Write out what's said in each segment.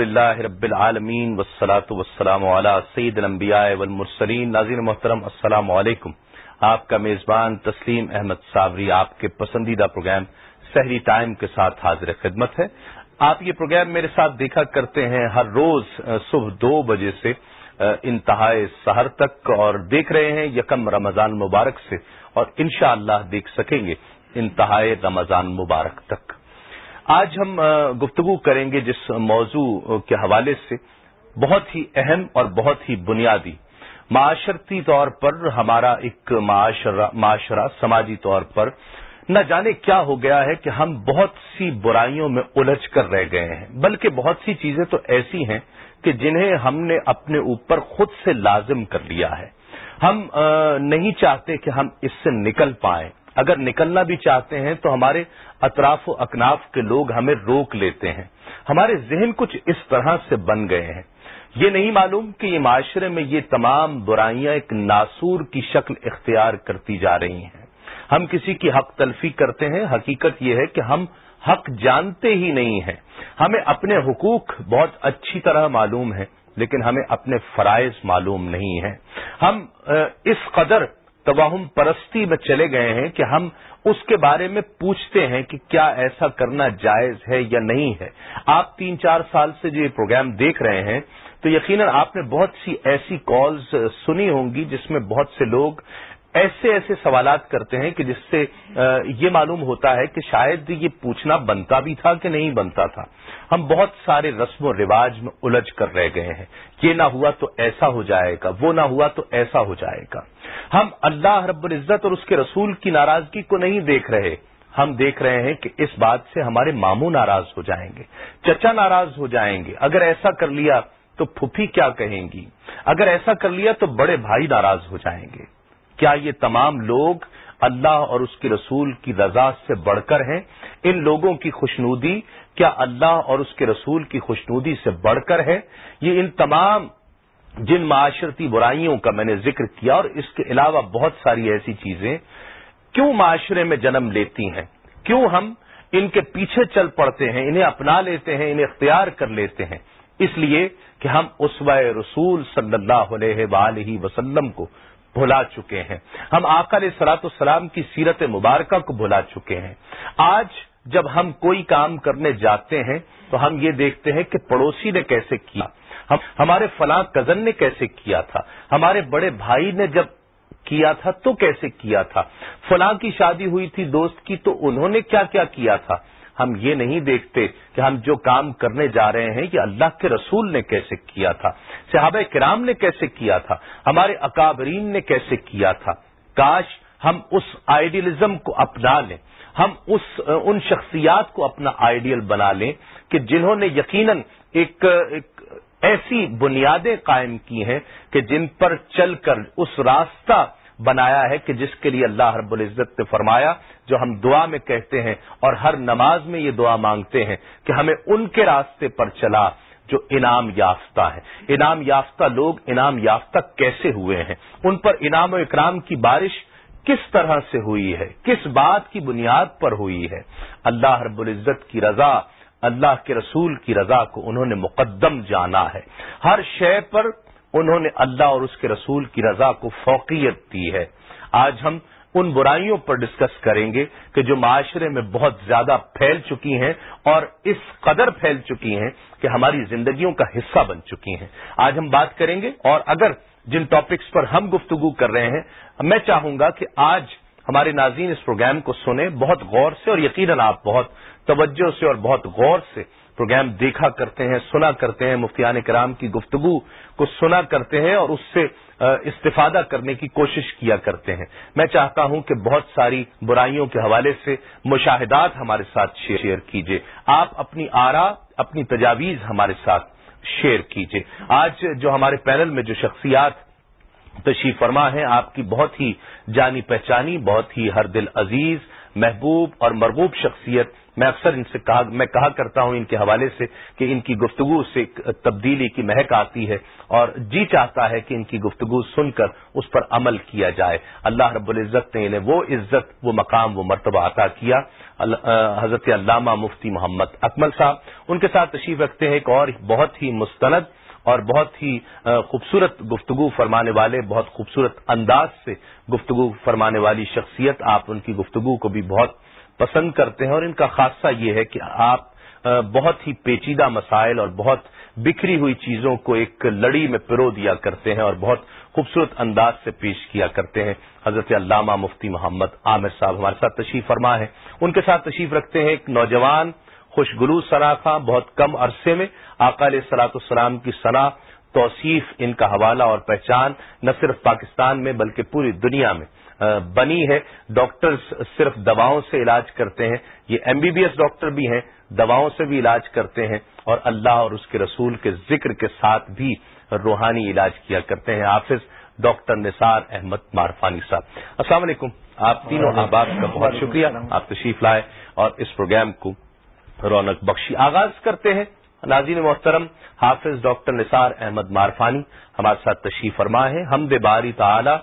اللہ رب العالمین وسلاۃ وسلام علیہ سعید الانبیاء والمرسلین. ناظرین محترم، السلام علیکم. آپ کا میزبان تسلیم احمد صابری آپ کے پسندیدہ پروگرام سحری ٹائم کے ساتھ حاضر خدمت ہے. آپ یہ پروگرام میرے ساتھ دیکھا کرتے ہیں ہر روز صبح دو بجے سے انتہائے سحر تک اور دیکھ رہے ہیں یکم رمضان مبارک سے اور انشاءاللہ اللہ دیکھ سکیں گے انتہائے رمضان مبارک تک. آج ہم گفتگو کریں گے جس موضوع کے حوالے سے بہت ہی اہم اور بہت ہی بنیادی، معاشرتی طور پر ہمارا ایک معاشرہ سماجی طور پر نہ جانے کیا ہو گیا ہے کہ ہم بہت سی برائیوں میں الجھ کر رہ گئے ہیں، بلکہ بہت سی چیزیں تو ایسی ہیں کہ جنہیں ہم نے اپنے اوپر خود سے لازم کر لیا ہے۔ ہم نہیں چاہتے کہ ہم اس سے نکل پائیں۔ اگر نکلنا بھی چاہتے ہیں تو ہمارے اطراف و اکناف کے لوگ ہمیں روک لیتے ہیں۔ ہمارے ذہن کچھ اس طرح سے بن گئے ہیں۔ یہ نہیں معلوم کہ یہ معاشرے میں یہ تمام برائیاں ایک ناسور کی شکل اختیار کرتی جا رہی ہیں۔ ہم کسی کی حق تلفی کرتے ہیں، حقیقت یہ ہے کہ ہم حق جانتے ہی نہیں ہیں۔ ہمیں اپنے حقوق بہت اچھی طرح معلوم ہے لیکن ہمیں اپنے فرائض معلوم نہیں ہیں۔ ہم اس قدر توہم پرستی میں چلے گئے ہیں کہ ہم اس کے بارے میں پوچھتے ہیں کہ کیا ایسا کرنا جائز ہے یا نہیں ہے۔ آپ تین چار سال سے جو یہ پروگرام دیکھ رہے ہیں، تو یقیناً آپ نے بہت سی ایسی کالز سنی ہوں گی جس میں بہت سے لوگ ایسے ایسے سوالات کرتے ہیں کہ جس سے یہ معلوم ہوتا ہے کہ شاید یہ پوچھنا بنتا بھی تھا کہ نہیں بنتا تھا۔ ہم بہت سارے رسم و رواج میں الجھ کر رہ گئے ہیں۔ یہ نہ ہوا تو ایسا ہو جائے گا، وہ نہ ہوا تو ایسا ہو جائے گا۔ ہم اللہ رب العزت اور اس کے رسول کی ناراضگی کو نہیں دیکھ رہے۔ ہم دیکھ رہے ہیں کہ اس بات سے ہمارے ماموں ناراض ہو جائیں گے، چچا ناراض ہو جائیں گے۔ اگر ایسا کر لیا تو پھپھی کیا کہیں گی؟ اگر ایسا کر لیا تو بڑے بھائی ناراض ہو جائیں گے۔ کیا یہ تمام لوگ اللہ اور اس کے رسول کی رضا سے بڑھ کر ہیں؟ ان لوگوں کی خوشنودی کیا اللہ اور اس کے رسول کی خوشنودی سے بڑھ کر ہے؟ یہ ان تمام جن معاشرتی برائیوں کا میں نے ذکر کیا اور اس کے علاوہ بہت ساری ایسی چیزیں کیوں معاشرے میں جنم لیتی ہیں؟ کیوں ہم ان کے پیچھے چل پڑتے ہیں، انہیں اپنا لیتے ہیں، انہیں اختیار کر لیتے ہیں؟ اس لیے کہ ہم اسوہ رسول صلی اللہ علیہ وآلہ وسلم کو بھلا چکے ہیں۔ ہم آکال سلاط السلام کی سیرت مبارکہ کو بھلا چکے ہیں۔ آج جب ہم کوئی کام کرنے جاتے ہیں تو ہم یہ دیکھتے ہیں کہ پڑوسی نے کیسے کیا۔ ہمارے فلاں کزن نے کیسے کیا تھا؟ ہمارے بڑے بھائی نے جب کیا تھا تو کیسے کیا تھا؟ فلاں کی شادی ہوئی تھی دوست کی تو انہوں نے کیا کیا کیا تھا؟ ہم یہ نہیں دیکھتے کہ ہم جو کام کرنے جا رہے ہیں یہ اللہ کے رسول نے کیسے کیا تھا؟ صحابہ کرام نے کیسے کیا تھا؟ ہمارے اکابرین نے کیسے کیا تھا؟ کاش ہم اس آئیڈیلزم کو اپنا لیں۔ ہم اس ان شخصیات کو اپنا آئیڈیل بنا لیں کہ جنہوں نے یقیناً ایک, ایک ایسی بنیادیں قائم کی ہیں کہ جن پر چل کر اس راستہ بنایا ہے کہ جس کے لیے اللہ رب العزت نے فرمایا جو ہم دعا میں کہتے ہیں اور ہر نماز میں یہ دعا مانگتے ہیں کہ ہمیں ان کے راستے پر چلا جو انعام یافتہ ہے۔ انعام یافتہ لوگ انعام یافتہ کیسے ہوئے ہیں؟ ان پر انعام و اکرام کی بارش کس طرح سے ہوئی ہے؟ کس بات کی بنیاد پر ہوئی ہے؟ اللہ رب العزت کی رضا، اللہ کے رسول کی رضا کو انہوں نے مقدم جانا ہے۔ ہر شے پر انہوں نے اللہ اور اس کے رسول کی رضا کو فوقیت دی ہے۔ آج ہم ان برائیوں پر ڈسکس کریں گے کہ جو معاشرے میں بہت زیادہ پھیل چکی ہیں اور اس قدر پھیل چکی ہیں کہ ہماری زندگیوں کا حصہ بن چکی ہیں۔ آج ہم بات کریں گے اور اگر جن ٹاپکس پر ہم گفتگو کر رہے ہیں، میں چاہوں گا کہ آج ہمارے ناظرین اس پروگرام کو سنیں بہت غور سے اور یقیناً آپ بہت توجہ سے اور بہت غور سے پروگرام دیکھا کرتے ہیں، سنا کرتے ہیں، مفتیان کرام کی گفتگو کو سنا کرتے ہیں اور اس سے استفادہ کرنے کی کوشش کیا کرتے ہیں۔ میں چاہتا ہوں کہ بہت ساری برائیوں کے حوالے سے مشاہدات ہمارے ساتھ شیئر کیجیے آپ اپنی آرا، اپنی تجاویز ہمارے ساتھ شیئر کیجیے آج جو ہمارے پینل میں جو شخصیات تشریف فرما ہیں، آپ کی بہت ہی جانی پہچانی، بہت ہی ہر دل عزیز، محبوب اور مرغوب شخصیت۔ میں اکثر ان سے کہا، میں کہا کرتا ہوں ان کے حوالے سے کہ ان کی گفتگو سے تبدیلی کی مہک آتی ہے اور جی چاہتا ہے کہ ان کی گفتگو سن کر اس پر عمل کیا جائے۔ اللہ رب العزت نے انہیں وہ عزت، وہ مقام، وہ مرتبہ عطا کیا۔ حضرت علامہ مفتی محمد اکمل صاحب ان کے ساتھ تشریف رکھتے ہیں ایک اور بہت ہی مستند اور بہت ہی خوبصورت گفتگو فرمانے والے، بہت خوبصورت انداز سے گفتگو فرمانے والی شخصیت آپ ان کی گفتگو کو بھی بہت پسند کرتے ہیں اور ان کا خاصہ یہ ہے کہ آپ بہت ہی پیچیدہ مسائل اور بہت بکھری ہوئی چیزوں کو ایک لڑی میں پرو دیا کرتے ہیں اور بہت خوبصورت انداز سے پیش کیا کرتے ہیں۔ حضرت علامہ مفتی محمد عامر صاحب ہمارے ساتھ تشریف فرما ہے۔ ان کے ساتھ تشریف رکھتے ہیں ایک نوجوان خوشگلو سراخا بہت کم عرصے میں اقال سلاط السلام کی صلاح توصیف ان کا حوالہ اور پہچان نہ صرف پاکستان میں بلکہ پوری دنیا میں بنی ہے۔ ڈاکٹر صرف دواؤں سے علاج کرتے ہیں۔ یہ M B B S doctor بھی ہیں دواؤں سے بھی علاج کرتے ہیں اور اللہ اور اس کے رسول کے ذکر کے ساتھ بھی روحانی علاج کیا کرتے ہیں۔ حافظ ڈاکٹر نثار احمد مارفانی صاحب۔ السلام علیکم۔ آپ تینوں احباب کا بہت شکریہ۔ آپ تشریف لائے اور اس پروگرام کو رونق بخشی آغاز کرتے ہیں۔ ناظرین محترم، حافظ ڈاکٹر نثار احمد مارفانی ہمارے ساتھ تشریف فرما ہے۔ ہم بے باری تعالی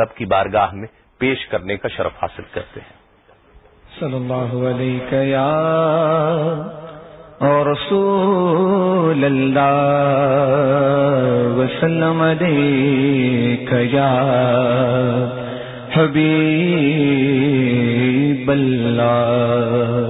رب کی بارگاہ میں پیش کرنے کا شرف حاصل کرتے ہیں۔ صلی اللہ علیہ یا رسول اللہ، وسلم یا حبیب اللہ۔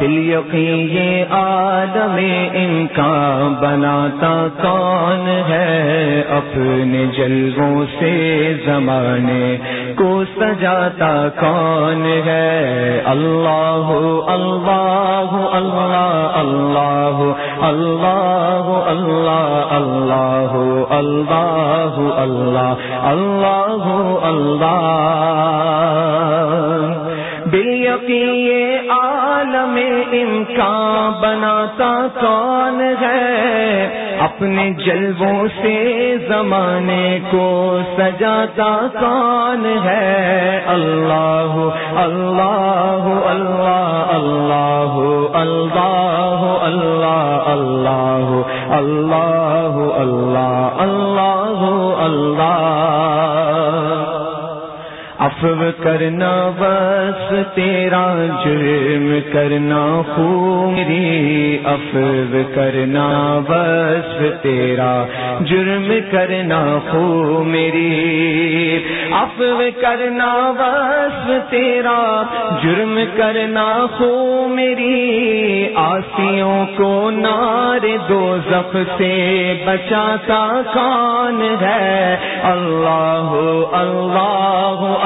دل یقین یہ آدم امکان بناتا کون ہے اپنے جلووں سے زمانے کو سجاتا کون ہے اللہ اللہ اللہ اللہ اللہ اللہ اللہ اللہ اللہ اللہ اللہ بل یقین عالم امکان بناتا کون ہے اپنے جلووں سے زمانے کو سجاتا کون ہے اللہ اللہ اللہ اللہ اللہ اللہ اللہ اللہ اللہ اللہ اللہ افو کرنا، بس تیرا جرم کرنا خوری افو کرنا، بس تیرا جرم کرنا خو میری افو کرنا، بس تیرا جرم کرنا خو میری آسیوں کو نار دو زخ سے بچاتا کون ہے۔ اللہ اللہ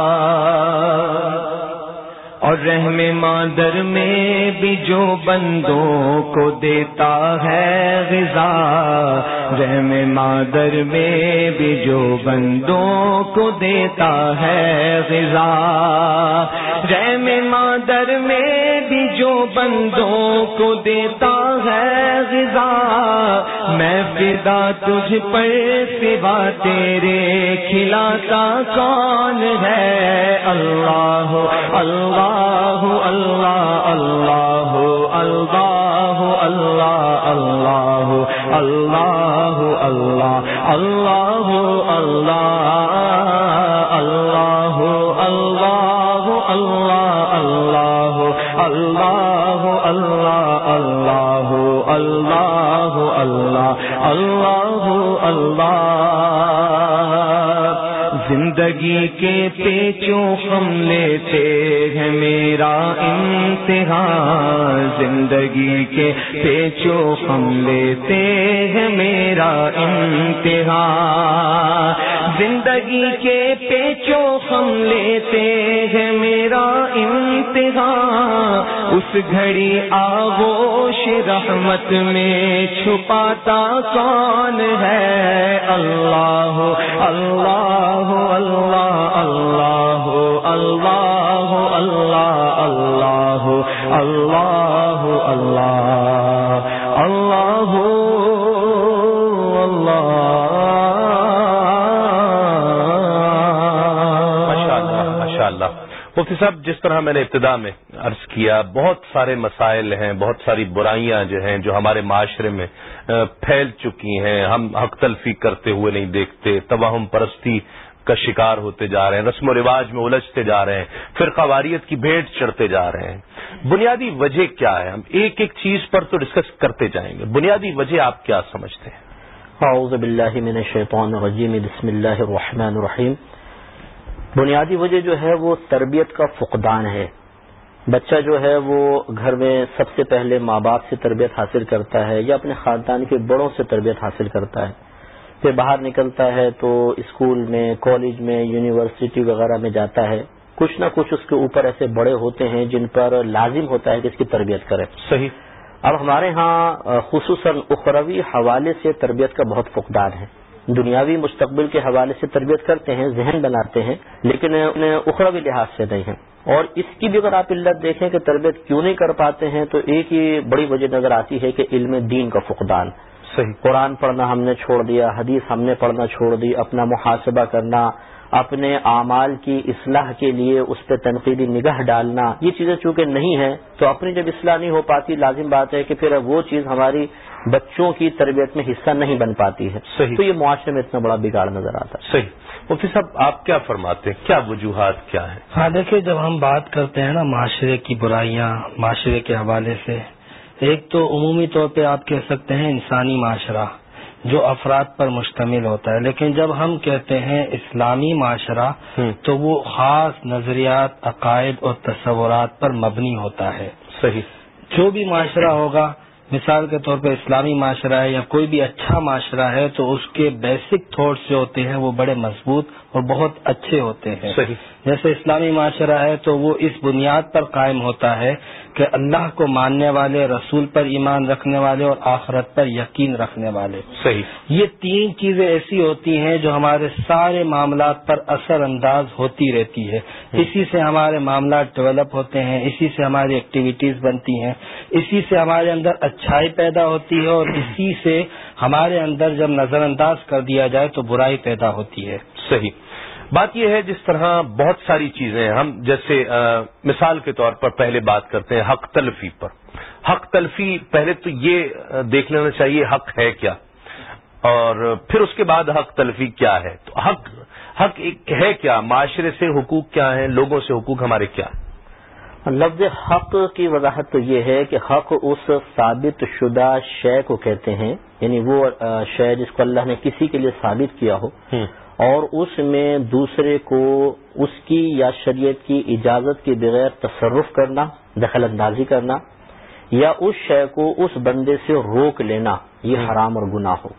رحم مادر میں بھی جو بندوں کو دیتا ہے غذا، رحم مادر میں بھی جو بندوں کو دیتا ہے غذا۔ رحم مادر میں جو بندوں کو دیتا ہے غذا میں فدا تجھ پر سوا تیرے کھلاتا کون ہے اللہ اللہ اللہ اللہ اللہ اللہ اللہ اللہ اللہ اللہ اللہ اللہ اللہ اللہ اللہ اللہ. زندگی کے پیچوں ہم لیتے ہیں میرا امتحان زندگی کے پیچوں ہم لیتے ہیں میرا امتحان زندگی کے پیچوں ہم لیتے ہیں میرا امتحان اس گھڑی آغوش رحمت میں چھپاتا کون ہے اللہ اللہ اللہ اللہ اللہ اللہ اللہ اللہ اللہ اللہ مفتی صاحب، جس طرح میں نے ابتدا میں عرض کیا، بہت سارے مسائل ہیں، بہت ساری برائیاں جو ہیں، جو ہمارے معاشرے میں پھیل چکی ہیں، ہم حق تلفی کرتے ہوئے نہیں دیکھتے تباہم پرستی کا شکار ہوتے جا رہے ہیں، رسم و رواج میں الجھتے جا رہے ہیں، فرقہ واریت کی بھیٹ چڑھتے جا رہے ہیں۔ بنیادی وجہ کیا ہے؟ ہم ایک ایک چیز پر تو ڈسکس کرتے جائیں گے۔ بنیادی وجہ آپ کیا سمجھتے ہیں؟ اعوذ باللہ من الشیطان الرجیم، بسم اللہ الرحمن الرحیم۔ بنیادی وجہ جو ہے وہ تربیت کا فقدان ہے۔ بچہ جو ہے وہ گھر میں سب سے پہلے ماں باپ سے تربیت حاصل کرتا ہے یا اپنے خاندان کے بڑوں سے تربیت حاصل کرتا ہے۔ پھر باہر نکلتا ہے تو اسکول میں کالج میں یونیورسٹی وغیرہ میں جاتا ہے۔ کچھ نہ کچھ اس کے اوپر ایسے بڑے ہوتے ہیں جن پر لازم ہوتا ہے کہ اس کی تربیت کرے۔ صحیح۔ اب ہمارے ہاں خصوصاً اخروی حوالے سے تربیت کا بہت فقدان ہے۔ دنیاوی مستقبل کے حوالے سے تربیت کرتے ہیں ذہن بناتے ہیں لیکن اخروی لحاظ سے نہیں ہے اور اس کی بھی اگر آپ علت دیکھیں کہ تربیت کیوں نہیں کر پاتے ہیں تو ایک ہی بڑی وجہ نظر آتی ہے کہ علم دین کا فقدان۔ صحیح۔ قرآن پڑھنا ہم نے چھوڑ دیا حدیث ہم نے پڑھنا چھوڑ دی اپنا محاسبہ کرنا اپنے اعمال کی اصلاح کے لیے اس پہ تنقیدی نگاہ ڈالنا یہ چیزیں چونکہ نہیں ہیں تو اپنی جب اصلاح نہیں ہو پاتی لازم بات ہے کہ پھر وہ چیز ہماری بچوں کی تربیت میں حصہ نہیں بن پاتی ہے۔ صحیح۔ تو یہ معاشرے میں اتنا بڑا بگاڑ نظر آتا ہے۔ صحیح۔ مفتی صاحب آپ کیا فرماتے ہیں؟ کیا وجوہات کیا ہیں؟ ہاں دیکھیے جب ہم بات کرتے ہیں نا معاشرے کی برائیاں معاشرے کے حوالے سے ایک تو عمومی طور پہ آپ کہہ سکتے ہیں انسانی معاشرہ جو افراد پر مشتمل ہوتا ہے لیکن جب ہم کہتے ہیں اسلامی معاشرہ تو وہ خاص نظریات عقائد اور تصورات پر مبنی ہوتا ہے۔ صحیح۔ جو بھی معاشرہ ہوگا مثال کے طور پہ اسلامی معاشرہ ہے یا کوئی بھی اچھا معاشرہ ہے تو اس کے بیسک تھاٹس جو ہوتے ہیں وہ بڑے مضبوط اور بہت اچھے ہوتے ہیں۔ صحیح۔ جیسے اسلامی معاشرہ ہے تو وہ اس بنیاد پر قائم ہوتا ہے کہ اللہ کو ماننے والے رسول پر ایمان رکھنے والے اور آخرت پر یقین رکھنے والے۔ صحیح۔ یہ تین چیزیں ایسی ہوتی ہیں جو ہمارے سارے معاملات پر اثر انداز ہوتی رہتی ہے۔ اسی سے ہمارے معاملات ڈیولپ ہوتے ہیں اسی سے ہماری ایکٹیویٹیز بنتی ہیں۔ اسی سے ہمارے اندر اچھائی پیدا ہوتی ہے اور اسی سے ہمارے اندر جب نظر انداز کر دیا جائے تو برائی پیدا ہوتی ہے۔ صحیح۔ بات یہ ہے جس طرح بہت ساری چیزیں ہم جیسے مثال کے طور پر پہلے بات کرتے ہیں حق تلفی پر۔ حق تلفی پہلے تو یہ دیکھ لینا چاہیے حق ہے کیا۔ اور پھر اس کے بعد حق تلفی کیا ہے۔ تو حق حق ایک ہے کیا؟ معاشرے سے حقوق کیا ہیں؟ لوگوں سے حقوق ہمارے کیا؟ لفظ حق کی وضاحت تو یہ ہے کہ حق اس ثابت شدہ شے کو کہتے ہیں یعنی وہ شے جس کو اللہ نے کسی کے لیے ثابت کیا ہو۔ اور اس میں دوسرے کو اس کی یا شریعت کی اجازت کے بغیر تصرف کرنا دخل اندازی کرنا یا اس شے کو اس بندے سے روک لینا یہ حرام اور گناہ ہو۔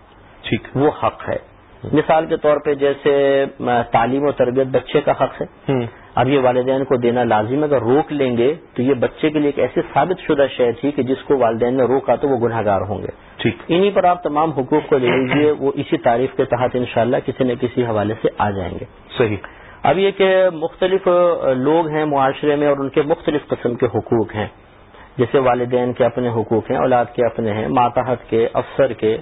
ٹھیک۔ وہ حق ہے۔ مثال کے طور پہ جیسے تعلیم و تربیت بچے کا حق ہے۔ اب یہ والدین کو دینا لازم اگر روک لیں گے تو یہ بچے کے لیے ایک ایسی ثابت شدہ شے تھی کہ جس کو والدین نے روکا تو وہ گناہ گار ہوں گے۔ ٹھیک۔ انہی پر آپ تمام حقوق کو لے لیجیے وہ اسی تعریف کے تحت انشاءاللہ کسی نہ کسی حوالے سے آ جائیں گے۔ صحیح۔ اب یہ کہ مختلف لوگ ہیں معاشرے میں اور ان کے مختلف قسم کے حقوق ہیں۔ جیسے والدین کے اپنے حقوق ہیں اولاد کے اپنے ہیں ماتحت کے افسر کے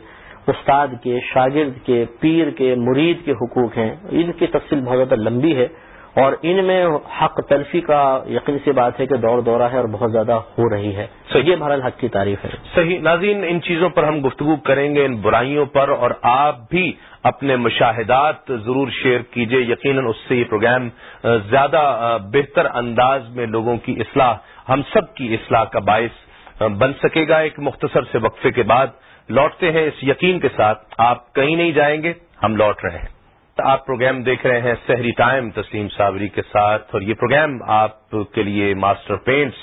استاد کے، شاگرد کے، پیر کے، مرید کے حقوق ہیں۔ ان کی تفصیل بہت زیادہ لمبی ہے اور ان میں حق تلفی کا یقین سی بات ہے کہ دور دورہ ہے اور بہت زیادہ ہو رہی ہے۔ یہ بہرحال حق کی تعریف ہے۔ صحیح، ناظرین، ان چیزوں پر ہم گفتگو کریں گے ان برائیوں پر اور آپ بھی اپنے مشاہدات ضرور شیئر کیجیے یقیناً اس سے یہ پروگرام زیادہ بہتر انداز میں لوگوں کی اصلاح، ہم سب کی اصلاح کا باعث بن سکے گا۔ ایک مختصر سے وقفے کے بعد لوٹتے ہیں اس یقین کے ساتھ، آپ کہیں نہیں جائیں گے، ہم لوٹ رہے ہیں۔ آپ پروگرام دیکھ رہے ہیں سحری ٹائم، تسلیم صابری کے ساتھ، اور یہ پروگرام آپ کے لیے ماسٹر پینٹس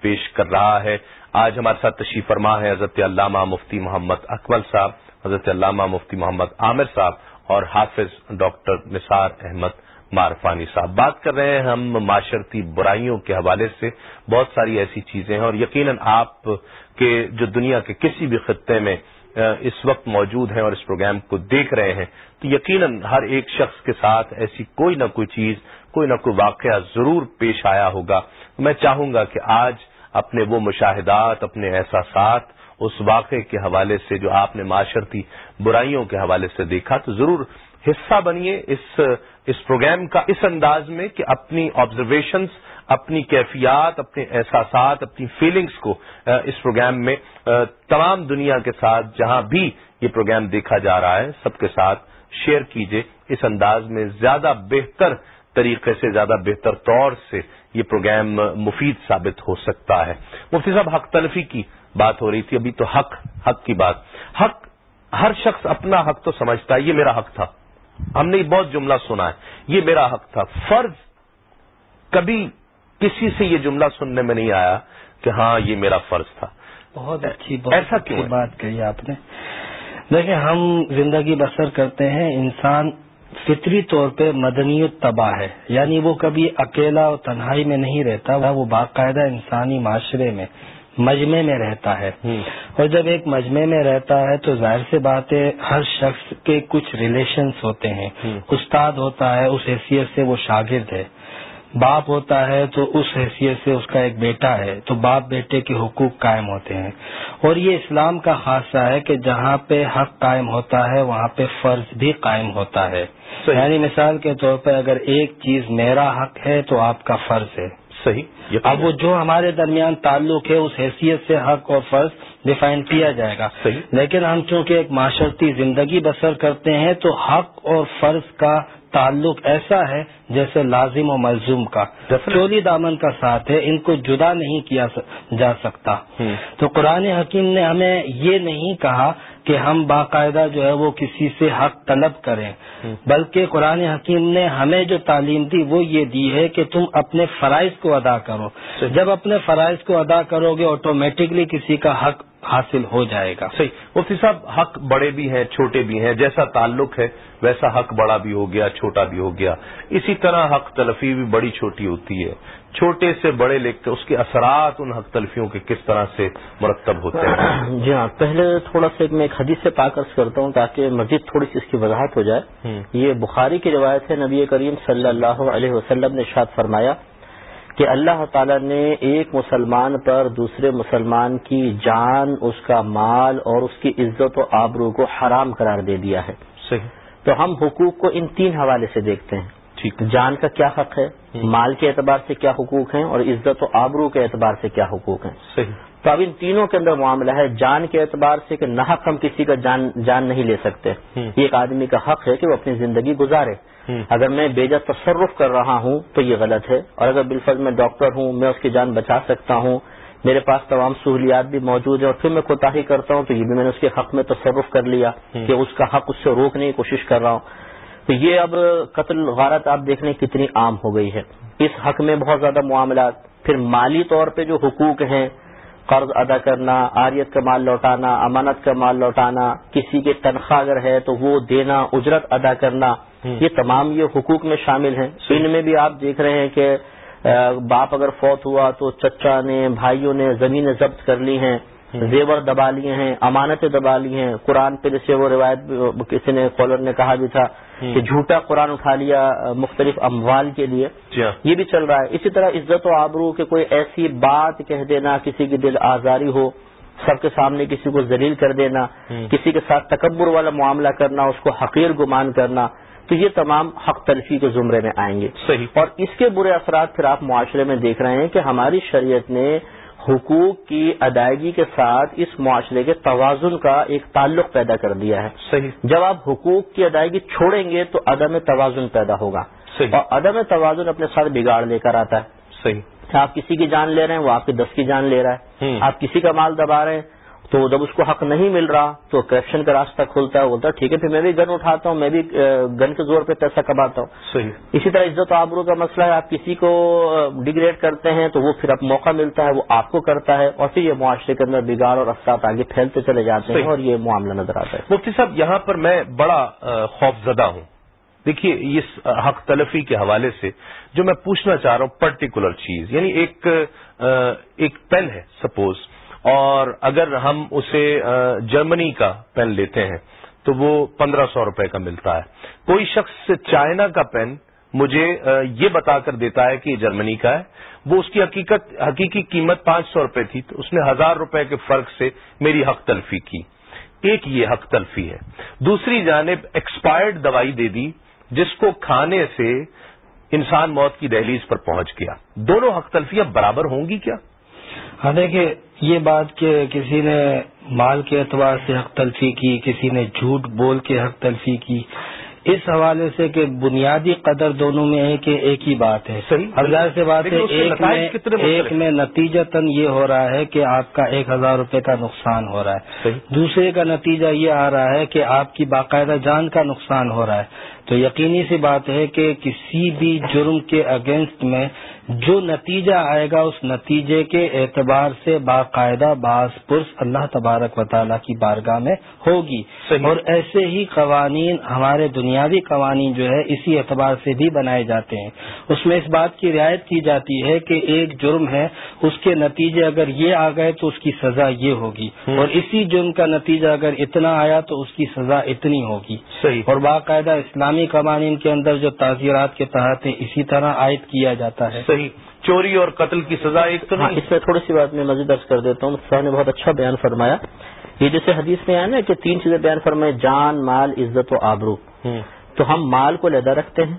پیش کر رہا ہے۔ آج ہمارے ساتھ تشریف فرما ہے حضرت علامہ مفتی محمد اکمل صاحب، حضرت علامہ مفتی محمد عامر صاحب اور حافظ ڈاکٹر نثار احمد۔ معرفانی صاحب بات کر رہے ہیں ہم معاشرتی برائیوں کے حوالے سے۔ بہت ساری ایسی چیزیں ہیں اور یقیناً آپ کے جو دنیا کے کسی بھی خطے میں اس وقت موجود ہیں اور اس پروگرام کو دیکھ رہے ہیں، تو یقیناً ہر ایک شخص کے ساتھ ایسی کوئی نہ کوئی چیز، کوئی نہ کوئی واقعہ ضرور پیش آیا ہوگا۔ میں چاہوں گا کہ آج اپنے وہ مشاہدات، اپنے احساسات اس واقعے کے حوالے سے جو آپ نے معاشرتی برائیوں کے حوالے سے دیکھا، تو ضرور حصہ بنیے اس اس پروگرام کا اس انداز میں کہ اپنی آبزرویشنس اپنی کیفیات، اپنے احساسات، اپنی فیلنگس کو اس پروگرام میں تمام دنیا کے ساتھ جہاں بھی یہ پروگرام دیکھا جا رہا ہے، سب کے ساتھ شیئر کیجیے اس انداز میں زیادہ بہتر طریقے سے، زیادہ بہتر طور سے یہ پروگرام مفید ثابت ہو سکتا ہے۔ مفتی صاحب، حق تلفی کی بات ہو رہی تھی، ابھی تو حق حق کی بات۔ حق، ہر شخص اپنا حق تو سمجھتا ہے، یہ میرا حق تھا۔ ہم نے بہت جملہ سنا ہے یہ میرا حق تھا۔ فرض کبھی کسی سے یہ جملہ سننے میں نہیں آیا کہ ہاں یہ میرا فرض تھا۔ بہت اچھی بہت ایسا کیوں بات کہی آپ نے۔ دیکھیں ہم زندگی بسر کرتے ہیں انسان فطری طور پہ مدنی تباہ ہے۔ یعنی وہ کبھی اکیلا اور تنہائی میں نہیں رہتا وہ باقاعدہ انسانی معاشرے میں۔ مجمع میں رہتا ہے۔ اور جب ایک مجمع میں رہتا ہے تو ظاہر سے بات ہے ہر شخص کے کچھ ریلیشنز ہوتے ہیں۔ استاد ہوتا ہے اس حیثیت سے وہ شاگرد ہے۔ باپ ہوتا ہے تو اس حیثیت سے اس کا ایک بیٹا ہے۔ تو باپ بیٹے کے حقوق قائم ہوتے ہیں۔ اور یہ اسلام کا خاصہ ہے کہ جہاں پہ حق قائم ہوتا ہے وہاں پہ فرض بھی قائم ہوتا ہے۔ یعنی مثال کے طور پہ اگر ایک چیز میرا حق ہے تو آپ کا فرض ہے۔ صحیح اب وہ جو ہمارے درمیان تعلق ہے اس حیثیت سے حق اور فرض ڈیفائن کیا جائے گا۔ صحیح۔ لیکن ہم چونکہ ایک معاشرتی زندگی بسر کرتے ہیں تو حق اور فرض کا تعلق ایسا ہے جیسے لازم و ملزوم کا۔ چولی دامن کا ساتھ ہے ان کو جدا نہیں کیا جا سکتا۔ تو قرآن حکیم نے ہمیں یہ نہیں کہا کہ ہم باقاعدہ جو ہے وہ کسی سے حق طلب کریں۔ بلکہ قرآن حکیم نے ہمیں جو تعلیم دی وہ یہ دی ہے کہ تم اپنے فرائض کو ادا کرو۔ جب اپنے فرائض کو ادا کرو گے آٹومیٹکلی کسی کا حق حاصل ہو جائے گا۔ صحیح مفتی صاحب حق بڑے بھی ہیں چھوٹے بھی ہیں جیسا تعلق ہے ویسا حق بڑا بھی ہو گیا چھوٹا بھی ہو گیا۔ اسی طرح حق تلفی بھی بڑی چھوٹی ہوتی ہے۔ چھوٹے سے بڑے لے کے اس کے اثرات ان حق تلفیوں کے کس طرح سے مرتب ہوتے ہیں؟ جی ہاں پہلے تھوڑا سا میں ایک حدیث سے پاکرس کرتا ہوں تاکہ مزید تھوڑی سی اس کی وضاحت ہو جائے۔ یہ بخاری کی روایت ہے نبی کریم صلی اللہ علیہ وسلم نے شاد فرمایا کہ اللہ تعالیٰ نے ایک مسلمان پر دوسرے مسلمان کی جان اس کا مال اور اس کی عزت و آبرو کو حرام قرار دے دیا ہے۔ صحیح۔ تو ہم حقوق کو ان تین حوالے سے دیکھتے ہیں۔ ٹھیک۔ جان کا کیا حق ہے؟ مال کے اعتبار سے کیا حقوق ہیں؟ اور عزت و آبرو کے اعتبار سے کیا حقوق ہیں؟ صحیح۔ تو اب ان تینوں کے اندر معاملہ ہے۔ جان کے اعتبار سے کہ نحق ہم کسی کا جان جان نہیں لے سکتے۔ یہ ایک آدمی کا حق ہے کہ وہ اپنی زندگی گزارے۔ اگر میں بیجا تصرف کر رہا ہوں تو یہ غلط ہے۔ اور اگر بالفظ میں ڈاکٹر ہوں میں اس کی جان بچا سکتا ہوں۔ میرے پاس تمام سہولیات بھی موجود ہیں اور پھر میں کوتا کرتا ہوں تو یہ بھی میں نے اس کے حق میں تصرف کر لیا کہ اس کا حق اس سے روکنے کی کوشش کر رہا ہوں۔ تو یہ اب قتل غارت آپ دیکھنے کتنی عام ہو گئی ہے۔ اس حق میں بہت زیادہ معاملات۔ پھر مالی طور پہ جو حقوق ہیں قرض ادا کرنا آریت کا مال لوٹانا امانت کا مال لوٹانا کسی کے تنخواہ اگر ہے تو وہ دینا اجرت ادا کرنا یہ تمام یہ حقوق میں شامل ہیں۔ ان میں بھی آپ دیکھ رہے ہیں کہ باپ اگر فوت ہوا تو چچا نے بھائیوں نے زمینیں ضبط کر لی ہیں۔ زیور دبا لیے ہیں امانتیں دبا لی ہیں۔ قرآن پہ جیسے وہ روایت کسی نے کالر نے کہا بھی تھا کہ جھوٹا قرآن اٹھا لیا مختلف اموال کے لیے۔ جی ہاں۔ یہ بھی چل رہا ہے۔ اسی طرح عزت و آبرو کہ کوئی ایسی بات کہہ دینا کسی کی دل آزاری ہو سب کے سامنے کسی کو ذلیل کر دینا کسی کے ساتھ تکبر والا معاملہ کرنا اس کو حقیر گمان کرنا تو یہ تمام حق تلفی کے زمرے میں آئیں گے۔ صحیح۔ اور اس کے برے اثرات پھر آپ معاشرے میں دیکھ رہے ہیں کہ ہماری شریعت نے حقوق کی ادائیگی کے ساتھ اس معاشرے کے توازن کا ایک تعلق پیدا کر دیا ہے۔ صحیح۔ جب آپ حقوق کی ادائیگی چھوڑیں گے تو عدم توازن پیدا ہوگا۔ صحیح۔ اور عدم توازن اپنے ساتھ بگاڑ لے کر آتا ہے۔ صحیح۔ آپ کسی کی جان لے رہے ہیں وہ آپ کی دس کی جان لے رہا ہے۔ آپ کسی کا مال دبا رہے ہیں تو جب اس کو حق نہیں مل رہا تو کرپشن کا راستہ کھولتا ہے بولتا ہے ٹھیک ہے پھر میں بھی گن اٹھاتا ہوں میں بھی گن کے زور پہ پیسہ کماتا ہوں۔ صحیح۔ اسی طرح عزت و آبرو کا مسئلہ ہے آپ کسی کو ڈگریڈ کرتے ہیں تو وہ پھر اب موقع ملتا ہے وہ آپ کو کرتا ہے اور پھر یہ معاشرے کے اندر بگاڑ اور افسات آگے پھیلتے چلے جاتے ہیں۔ اور یہ معاملہ نظر آتا ہے۔ مفتی صاحب یہاں پر میں بڑا خوف زدہ ہوں۔ دیکھیے اس حق تلفی کے حوالے سے جو میں پوچھنا چاہ رہا ہوں پرٹیکولر چیز یعنی ایک ایک پین ہے سپوز اور اگر ہم اسے جرمنی کا پین لیتے ہیں، تو وہ پندرہ سو روپے کا ملتا ہے۔ کوئی شخص چائنا کا پین مجھے یہ بتا کر دیتا ہے کہ یہ جرمنی کا ہے۔ وہ اس کی حقیقت، حقیقی قیمت پانچ سو روپے تھی، تو اس نے ہزار روپے کے فرق سے میری حق تلفی کی۔ ایک یہ حق تلفی ہے۔ دوسری جانب ایکسپائرڈ دوائی دے دی، جس کو کھانے سے انسان موت کی دہلیز پر پہنچ گیا۔ دونوں حق تلفیاں برابر ہوں گی کیا؟ ہاں دیکھیے یہ بات کہ کسی نے مال کے اعتبار سے حق تلفی کی کسی نے جھوٹ بول کے حق تلفی کی اس حوالے سے کہ بنیادی قدر دونوں میں ہے کہ ایک ہی بات ہے۔ ظاہر سے بات ہے ایک میں ایک میں نتیجتاً یہ ہو رہا ہے کہ آپ کا ایک ہزار روپے کا نقصان ہو رہا ہے۔ دوسرے کا نتیجہ یہ آ رہا ہے کہ آپ کی باقاعدہ جان کا نقصان ہو رہا ہے۔ تو یقینی سی بات ہے کہ کسی بھی جرم کے اگینسٹ میں جو نتیجہ آئے گا اس نتیجے کے اعتبار سے باقاعدہ باز پرس اللہ تبارک و تعالیٰ کی بارگاہ میں ہوگی۔ اور ایسے ہی قوانین ہمارے دنیاوی قوانین جو ہے اسی اعتبار سے بھی بنائے جاتے ہیں۔ اس میں اس بات کی رعایت کی جاتی ہے کہ ایک جرم ہے اس کے نتیجے اگر یہ آ گئے تو اس کی سزا یہ ہوگی۔ اور اسی جرم کا نتیجہ اگر اتنا آیا تو اس کی سزا اتنی ہوگی۔ صحیح۔ اور باقاعدہ اسلامی قوانین کے اندر جو تعزیرات کے تحت ہیں اسی طرح عائد کیا جاتا ہے۔ صحیح چوری اور قتل کی سزا ایک تو ہاں نہیں۔ اس میں تھوڑی سی بات میں مزید درج کر دیتا ہوں۔ صاحب نے بہت اچھا بیان فرمایا۔ یہ جیسے حدیث میں آیا نا کہ تین چیزیں بیان فرمائے جان مال عزت و آبرو۔ تو ہم مال کو لیدا رکھتے ہیں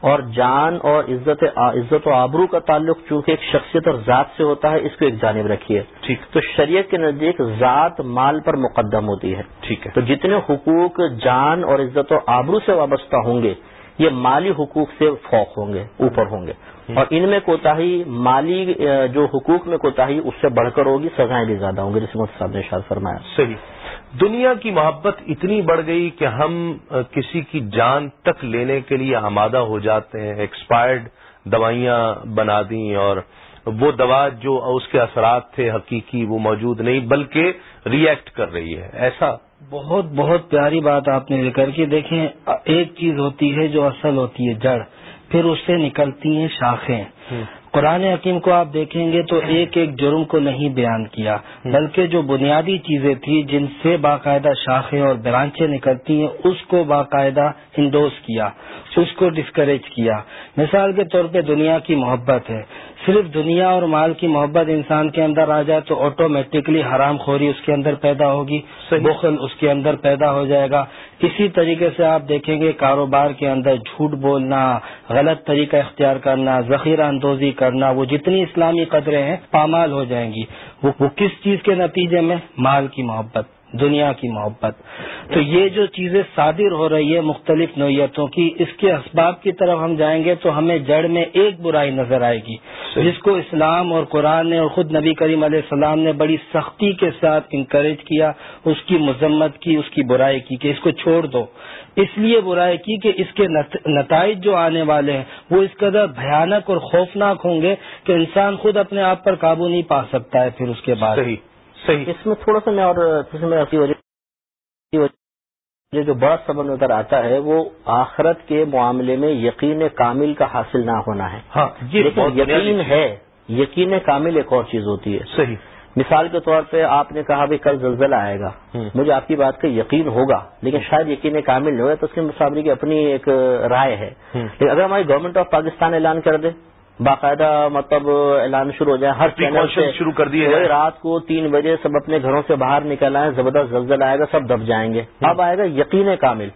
اور جان اور عزت عزت و آبرو کا تعلق چونکہ ایک شخصیت اور ذات سے ہوتا ہے اس کو ایک جانب رکھیے۔ ٹھیک۔ تو شریعت کے نزدیک ذات مال پر مقدم ہوتی ہے۔ ٹھیک ہے۔ تو جتنے حقوق جان اور عزت و آبرو سے وابستہ ہوں گے یہ مالی حقوق سے فوق ہوں گے اوپر ہوں گے۔ اور ان میں کوتاہی مالی جو حقوق میں کوتاہی اس سے بڑھ کر ہوگی سزائیں بھی زیادہ ہوں گی جس میں صاحب نے شاد فرمایا۔ صحیح۔ دنیا کی محبت اتنی بڑھ گئی کہ ہم کسی کی جان تک لینے کے لیے آمادہ ہو جاتے ہیں۔ ایکسپائرڈ دوائیاں بنا دیں اور وہ دوا جو اس کے اثرات تھے حقیقی وہ موجود نہیں بلکہ ری ایکٹ کر رہی ہے۔ ایسا۔ بہت بہت پیاری بات آپ نے ذکر کی دیکھیں۔ ایک چیز ہوتی ہے جو اصل ہوتی ہے جڑ۔ پھر اس سے نکلتی ہیں شاخیں۔ قرآن حکیم کو آپ دیکھیں گے تو ایک ایک جرم کو نہیں بیان کیا بلکہ جو بنیادی چیزیں تھیں جن سے باقاعدہ شاخیں اور برانچیں نکلتی ہیں اس کو باقاعدہ انڈوز کیا اس کو ڈسکریج کیا۔ مثال کے طور پہ دنیا کی محبت ہے۔ صرف دنیا اور مال کی محبت انسان کے اندر آ جائے تو آٹومیٹکلی حرام خوری اس کے اندر پیدا ہوگی بخل اس کے اندر پیدا ہو جائے گا۔ اسی طریقے سے آپ دیکھیں گے کاروبار کے اندر جھوٹ بولنا غلط طریقہ اختیار کرنا ذخیرہ اندوزی کرنا وہ جتنی اسلامی قدریں ہیں پامال ہو جائیں گی۔ وہ کس چیز کے نتیجے میں؟ مال کی محبت۔ دنیا کی محبت۔ تو یہ جو چیزیں صادر ہو رہی ہے مختلف نوعیتوں کی اس کے اسباب کی طرف ہم جائیں گے تو ہمیں جڑ میں ایک برائی نظر آئے گی۔ جس کو اسلام اور قرآن نے اور خود نبی کریم علیہ السلام نے بڑی سختی کے ساتھ انکریج کیا اس کی مذمت کی اس کی برائی کی کہ اس کو چھوڑ دو۔ اس لیے برائی کی کہ اس کے نتائج جو آنے والے ہیں وہ اس قدر بھیانک اور خوفناک ہوں گے کہ انسان خود اپنے آپ پر قابو نہیں پا سکتا ہے پھر اس کے بعد۔ صحیح۔ صحیح۔ اس میں تھوڑا سا میں اور وجہ جو بڑا سبب نظر آتا ہے وہ آخرت کے معاملے میں یقین کامل کا حاصل نہ ہونا ہے۔ ہاں یہ لیکن یقین ہے۔ یقین کامل ایک اور چیز ہوتی ہے۔ صحیح۔ مثال کے طور پہ آپ نے کہا بھی کل زلزلہ آئے گا۔ مجھے آپ کی بات کا یقین ہوگا لیکن شاید یقین کامل نہیں ہوگا تو اس کے مقابلے کی اپنی ایک رائے ہے۔ لیکن اگر ہماری گورنمنٹ آف پاکستان اعلان کر دے باقاعدہ مطلب اعلان شروع ہو جائے ہر چینل سے شروع کر دیے رات کو تین بجے سب اپنے گھروں سے باہر نکل آئے زبردست زلزلہ آئے گا سب دب جائیں گے۔ اب آئے گا یقین کامل۔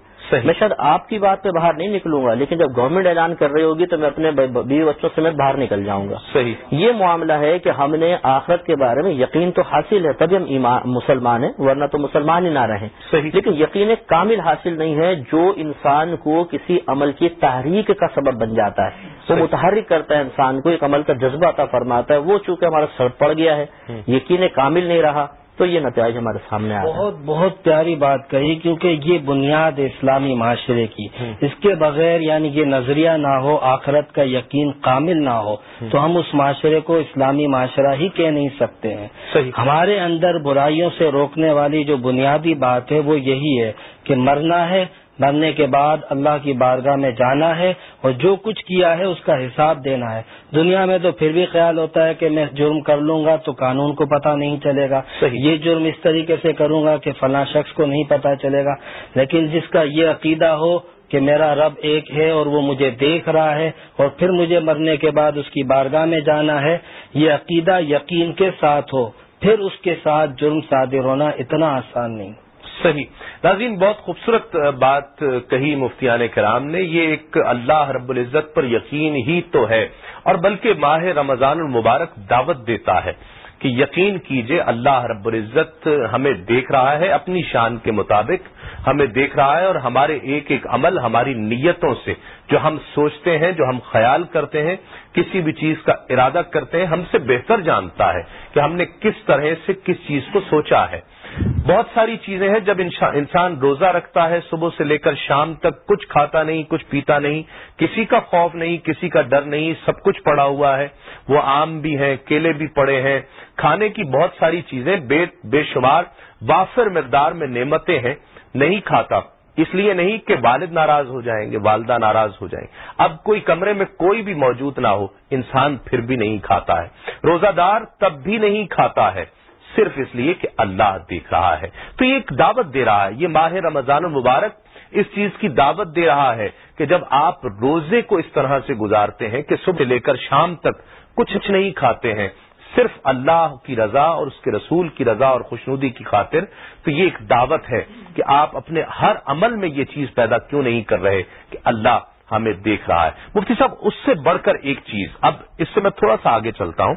میں شاید آپ کی بات پہ باہر نہیں نکلوں گا لیکن جب گورنمنٹ اعلان کر رہی ہوگی تو میں اپنے بیوی بچوں سے میں باہر نکل جاؤں گا۔ صحیح۔ یہ معاملہ ہے کہ ہم نے آخرت کے بارے میں یقین تو حاصل ہے تبھی ہم مسلمان ہیں ورنہ تو مسلمان ہی نہ رہیں۔ صحیح۔ لیکن یقین کامل حاصل نہیں ہے جو انسان کو کسی عمل کی تحریک کا سبب بن جاتا ہے۔ وہ متحرک کرتا ہے انسان کو ایک عمل کا جذبہ عطا فرماتا ہے وہ چونکہ ہمارا سر پڑ گیا ہے۔ یقین کامل نہیں رہا۔ تو یہ نتائج ہمارے سامنے آئے بہت بہت پیاری بات کہی کیونکہ یہ بنیاد اسلامی معاشرے کی۔ اس کے بغیر یعنی یہ نظریہ نہ ہو آخرت کا یقین کامل نہ ہو تو ہم اس معاشرے کو اسلامی معاشرہ ہی کہہ نہیں سکتے ہیں۔ صحیح۔ ہمارے اندر برائیوں سے روکنے والی جو بنیادی بات ہے وہ یہی ہے کہ مرنا ہے مرنے کے بعد اللہ کی بارگاہ میں جانا ہے اور جو کچھ کیا ہے اس کا حساب دینا ہے۔ دنیا میں تو پھر بھی خیال ہوتا ہے کہ میں جرم کر لوں گا تو قانون کو پتہ نہیں چلے گا۔ صحیح۔ یہ جرم اس طریقے سے کروں گا کہ فلاں شخص کو نہیں پتہ چلے گا۔ لیکن جس کا یہ عقیدہ ہو کہ میرا رب ایک ہے اور وہ مجھے دیکھ رہا ہے اور پھر مجھے مرنے کے بعد اس کی بارگاہ میں جانا ہے یہ عقیدہ یقین کے ساتھ ہو۔ پھر اس کے ساتھ جرم صادر ہونا اتنا آسان نہیں۔ صحیح۔ ناظرین، بہت خوبصورت بات کہی مفتیان کرام نے، یہ ایک اللہ رب العزت پر یقین ہی تو ہے، اور بلکہ ماہ رمضان المبارک دعوت دیتا ہے کہ یقین کیجیے، اللہ رب العزت ہمیں دیکھ رہا ہے اپنی شان کے مطابق، ہمیں دیکھ رہا ہے اور ہمارے ایک ایک عمل، ہماری نیتوں سے، جو ہم سوچتے ہیں، جو ہم خیال کرتے ہیں، کسی بھی چیز کا ارادہ کرتے ہیں، ہم سے بہتر جانتا ہے کہ ہم نے کس طرح سے کس چیز کو سوچا ہے۔ بہت ساری چیزیں ہیں جب انسان روزہ رکھتا ہے، صبح سے لے کر شام تک کچھ کھاتا نہیں، کچھ پیتا نہیں، کسی کا خوف نہیں، کسی کا ڈر نہیں، سب کچھ پڑا ہوا ہے۔ وہ آم بھی ہیں، کیلے بھی پڑے ہیں۔ کھانے کی بہت ساری چیزیں بے بے شمار، وافر مقدار میں نعمتیں ہیں، نہیں کھاتا۔ اس لیے نہیں کہ والد ناراض ہو جائیں گے، والدہ ناراض ہو جائیں۔ گے اب کوئی کمرے میں کوئی بھی موجود نہ ہو، انسان پھر بھی نہیں کھاتا ہے۔ روزہ دار تب بھی نہیں کھاتا ہے۔ صرف اس لیے کہ اللہ دیکھ رہا ہے۔ تو یہ ایک دعوت دے رہا ہے، یہ ماہ رمضان المبارک اس چیز کی دعوت دے رہا ہے کہ جب آپ روزے کو اس طرح سے گزارتے ہیں کہ صبح لے کر شام تک کچھ نہیں کھاتے ہیں، صرف اللہ کی رضا اور اس کے رسول کی رضا اور خوشنودی کی خاطر، تو یہ ایک دعوت ہے کہ آپ اپنے ہر عمل میں یہ چیز پیدا کیوں نہیں کر رہے کہ اللہ ہمیں دیکھ رہا ہے۔ مفتی صاحب، اس سے بڑھ کر ایک چیز، اب اس سے میں تھوڑا سا آگے چلتا ہوں۔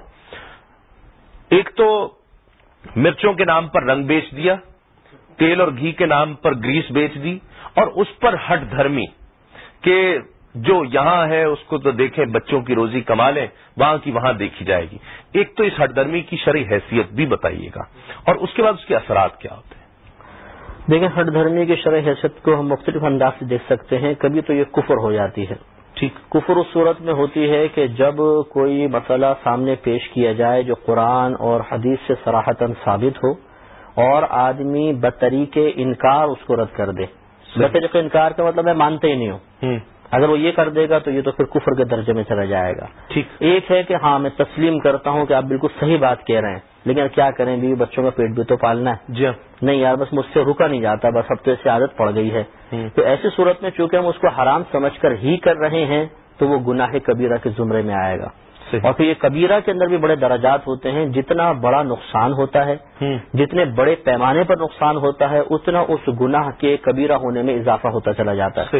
ایک تو مرچوں کے نام پر رنگ بیچ دیا، تیل اور گھی کے نام پر گریس بیچ دی، اور اس پر ہٹ دھرمی کہ جو یہاں ہے، اس کو تو دیکھیں، بچوں کی روزی کما لیں وہاں کی وہاں دیکھی جائے گی۔ ایک تو اس ہٹ درمی کی شرح حیثیت بھی بتائیے گا۔ اور اس کے بعد اس کے اثرات کیا ہوتے ہیں؟ دیکھیں، ہٹ دھرمی کی شرح حیثیت کو ہم مختلف انداز سے دیکھ سکتے ہیں، کبھی تو یہ کفر ہو جاتی ہے۔ ٹھیک کفر اس صورت میں ہوتی ہے کہ جب کوئی مسئلہ سامنے پیش کیا جائے جو قرآن اور حدیث سے سراہتاً ثابت ہو اور آدمی بطریق انکار اس کو رد کر دے۔ بطریق انکار کا مطلب میں مانتے ہی نہیں ہوں۔ اگر وہ یہ کر دے گا تو یہ تو پھر کفر کے درجے میں چلا جائے گا۔ ٹھیک۔ ایک ہے کہ ہاں میں تسلیم کرتا ہوں کہ آپ بالکل صحیح بات کہہ رہے ہیں۔ لیکن کیا کریں بیوی بچوں کا پیٹ بھی تو پالنا ہے۔ جی ہاں۔ نہیں یار بس مجھ سے رکا نہیں جاتا بس اب تو ایسی عادت پڑ گئی ہے۔ تو ایسی صورت میں چونکہ ہم اس کو حرام سمجھ کر ہی کر رہے ہیں تو وہ گناہ کبیرہ کے زمرے میں آئے گا۔ اور پھر یہ کبیرہ کے اندر بھی بڑے درجات ہوتے ہیں۔ جتنا بڑا نقصان ہوتا ہے جتنے بڑے پیمانے پر نقصان ہوتا ہے اتنا اس گناہ کے کبیرہ ہونے میں اضافہ ہوتا چلا جاتا ہے۔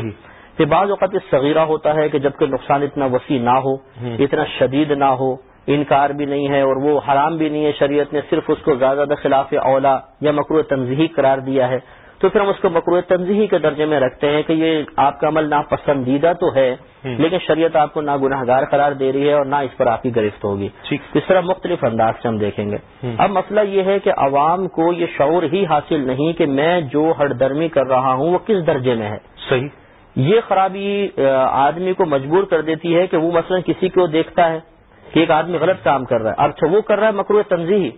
پھر بعض اوقات یہ صغیرہ ہوتا ہے کہ جبکہ نقصان اتنا وسیع نہ ہو اتنا شدید نہ ہو انکار بھی نہیں ہے اور وہ حرام بھی نہیں ہے شریعت نے صرف اس کو زیادہ خلاف اولا یا مکرو تنظیحی قرار دیا ہے۔ تو پھر ہم اس کو مکرو تنظیحی کے درجے میں رکھتے ہیں کہ یہ آپ کا عمل ناپسندیدہ تو ہے لیکن شریعت آپ کو نہ گناہ گار قرار دے رہی ہے اور نہ اس پر آپ کی گرفت ہوگی۔ اس طرح مختلف انداز سے ہم دیکھیں گے۔ اب مسئلہ یہ ہے کہ عوام کو یہ شعور ہی حاصل نہیں کہ میں جو ہر درمی کر رہا ہوں وہ کس درجے میں ہے۔ صحیح۔ یہ خرابی آدمی کو مجبور کر دیتی ہے کہ وہ مثلا کسی کو دیکھتا ہے۔ کہ ایک آدمی غلط کام کر رہا ہے۔ اچھا وہ کر رہا ہے مکرو تنظیحی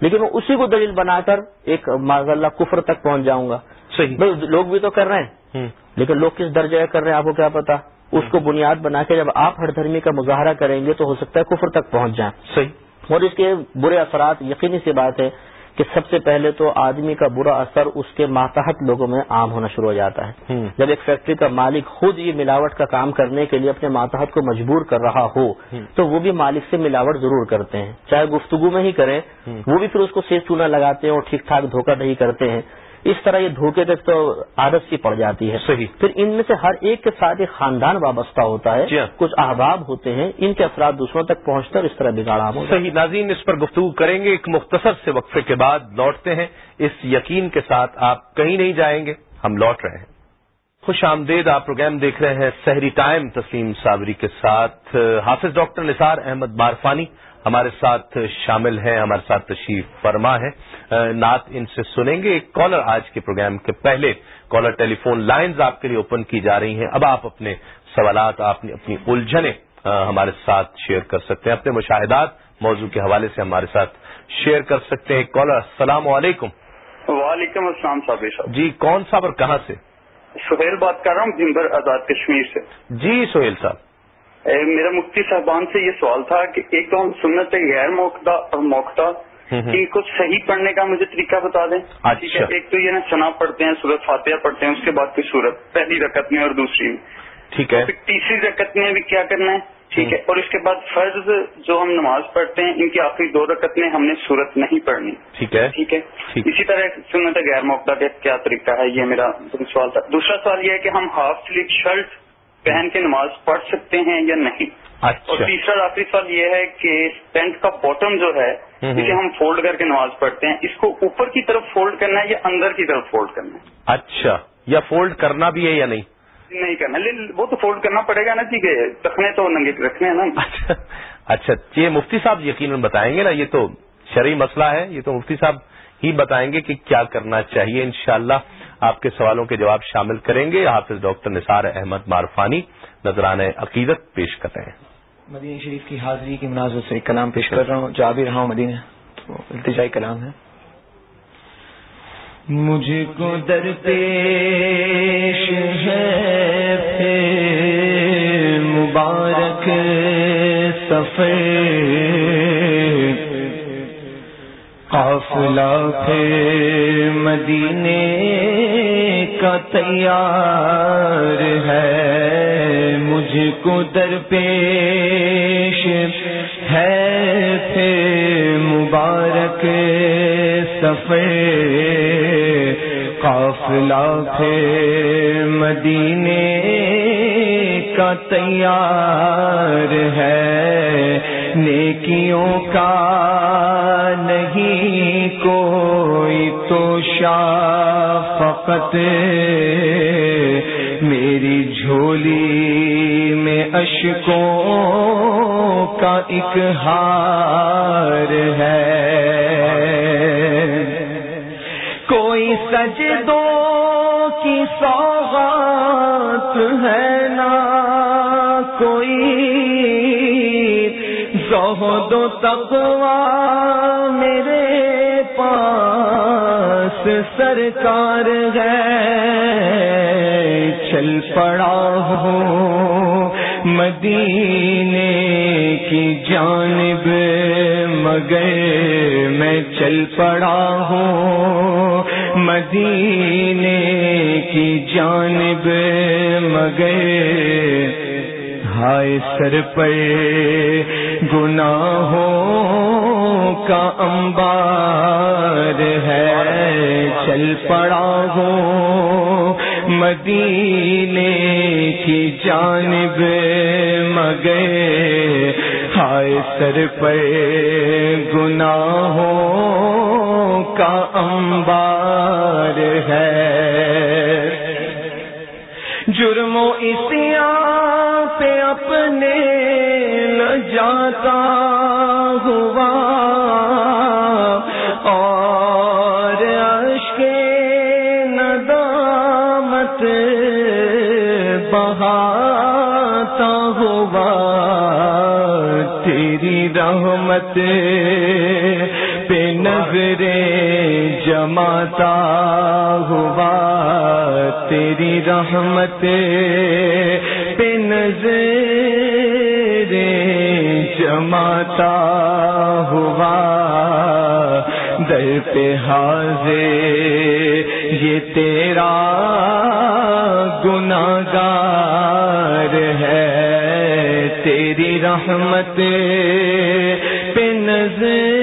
لیکن وہ اسی کو دلیل بنا کر ایک ماض اللہ کفر تک پہنچ جاؤں گا۔ صحیح۔ لوگ بھی تو کر رہے ہیں۔ لیکن لوگ کس درجے کر رہے ہیں؟ آپ کو کیا پتا؟ اس کو بنیاد بنا کے جب آپ ہر دھرمی کا مظاہرہ کریں گے تو ہو سکتا ہے کفر تک پہنچ جائیں۔ صحیح۔ اور اس کے برے اثرات یقینی سی بات ہے کہ سب سے پہلے تو آدمی کا برا اثر اس کے ماتحت لوگوں میں عام ہونا شروع ہو جاتا ہے۔ جب ایک فیکٹری کا مالک خود یہ ملاوٹ کا کام کرنے کے لیے اپنے ماتحت کو مجبور کر رہا ہو تو وہ بھی مالک سے ملاوٹ ضرور کرتے ہیں۔ چاہے گفتگو میں ہی کریں وہ بھی پھر اس کو سیز چونا لگاتے ہیں اور ٹھیک ٹھاک دھوکہ دہی کرتے ہیں۔ اس طرح یہ دھوکے تک تو عادت سی پڑ جاتی ہے۔ صحیح۔ پھر ان میں سے ہر ایک کے ساتھ ایک خاندان وابستہ ہوتا ہے۔ جی ہاں۔ کچھ احباب ہوتے ہیں ان کے اثرات دوسروں تک پہنچتے اور اس طرح بگاڑا ہو صحیح ناظرین اس پر گفتگو کریں گے۔ ایک مختصر سے وقفے کے بعد لوٹتے ہیں۔ اس یقین کے ساتھ آپ کہیں نہیں جائیں گے ہم لوٹ رہے ہیں۔ خوش آمدید آپ پروگرام دیکھ رہے ہیں سحری ٹائم تسلیم صابری کے ساتھ۔ حافظ ڈاکٹر نثار احمد بارفانی ہمارے ساتھ شامل ہیں ہمارے ساتھ تشریف فرما ہے نعت ان سے سنیں گے۔ ایک کالر آج کے پروگرام کے پہلے کالر ٹیلی فون لائنز آپ کے لیے اوپن کی جا رہی ہیں۔ اب آپ اپنے سوالات آپ اپنی الجھنیں ہمارے ساتھ شیئر کر سکتے ہیں۔ اپنے مشاہدات موضوع کے حوالے سے ہمارے ساتھ شیئر کر سکتے ہیں۔ کالر السلام علیکم۔ وعلیکم السلام صاحب جی کون صاحب اور کہاں سے؟ سہیل بات کر رہا ہوں بھمبر آزاد کشمیر سے۔ جی سہیل صاحب۔ میرا مفتی صاحبان سے یہ سوال تھا کہ ایک تو ہم سنت غیر موقع اور موقع کہ کچھ صحیح پڑھنے کا مجھے طریقہ بتا دیں؟ اچھا۔ ایک تو یہ نا چنا پڑھتے ہیں سورت فاتحہ پڑھتے ہیں اس کے بعد کوئی سورت پہلی رکعت میں اور دوسری میں۔ ٹھیک ہے۔ تیسری رکعت میں بھی کیا کرنا ہے؟ ٹھیک ہے اور اس کے بعد فرض جو ہم نماز پڑھتے ہیں ان کی آخری دو رکعت میں ہم نے صورت نہیں پڑھنی۔ ٹھیک ہے۔ ٹھیک ہے۔ اسی طرح سنت غیر موقع کا کیا طریقہ ہے؟ یہ میرا سوال تھا۔ دوسرا سوال یہ ہے کہ ہم ہاف سلیپ شرٹ پہن کے نماز پڑھ سکتے ہیں یا نہیں؟ اچھا۔ اور تیسرا آخری سوال یہ ہے کہ پینٹ کا باٹم جو ہے جسے ہم فولڈ کر کے نماز پڑھتے ہیں۔ اس کو اوپر کی طرف فولڈ کرنا ہے یا اندر کی طرف فولڈ کرنا ہے؟ اچھا۔ یا فولڈ کرنا بھی ہے یا نہیں؟ نہیں کرنا۔ لیکن وہ تو فولڈ کرنا پڑے گا نا جی کہ رکھنے تو ننگے رکھنے ہیں نا۔ اچھا۔ اچھا۔ یہ مفتی صاحب یقیناً بتائیں گے نا یہ تو شرعی مسئلہ ہے۔ یہ تو مفتی صاحب ہی بتائیں گے کہ کیا کرنا چاہیے انشاءاللہ۔ آپ کے سوالوں کے جواب شامل کریں گے۔ حافظ ڈاکٹر نثار احمد مارفانی نذران عقیدت پیش کر رہے ہیں۔ مدینہ شریف کی حاضری کی مناظر سے ایک کلام پیش کر رہا ہوں۔ جا بھی رہا ہوں مدینہ۔ تو التجائی کلام ہے۔ مجھ کو در پیش ہے مبارک سفر۔ قافلہ پھر مدینے کا تیار ہے، مجھ کو در پیش ہے، پھر مبارک سفر قافلہ پھر مدینے کا تیار ہے۔ نیکیوں کا نہیں کوئی تو شاہ فقط میری جھولی میں اشکوں کا ایک ہار ہے۔ کوئی سجدوں کی سوغات ہے نا، کوئی زہد و تقوی میرے پاس سرکار ہے۔ چل پڑا ہوں مدینے کی جانب، مگر میں چل پڑا ہوں مدینے کی جانب، مگر ہائے سر پر گناہوں کا انبار ہے۔ چل پڑا ہوں مدینے کی جانب، مگر ہائے سر پر گناہوں کا انبار ہے۔ جرم و اسیا پہ اپنے نہ جاتا ہوا اور اشک ندامت بہاتا ہوا تیری رحمت پہ نظریں جماتا ہوا تیری رحمت پہ نظریں جماتا ہوا در پہ حاضر، یہ تیرا گناگار ہے۔ تیری رحمت پہ نظر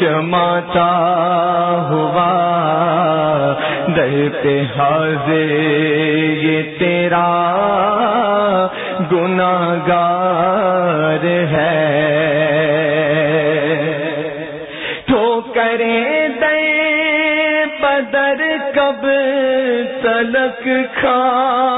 جماتا ہوا در پہ حاضر یہ تیرا گناگار ہے۔ تو کرے دے بدر کب تلک کھا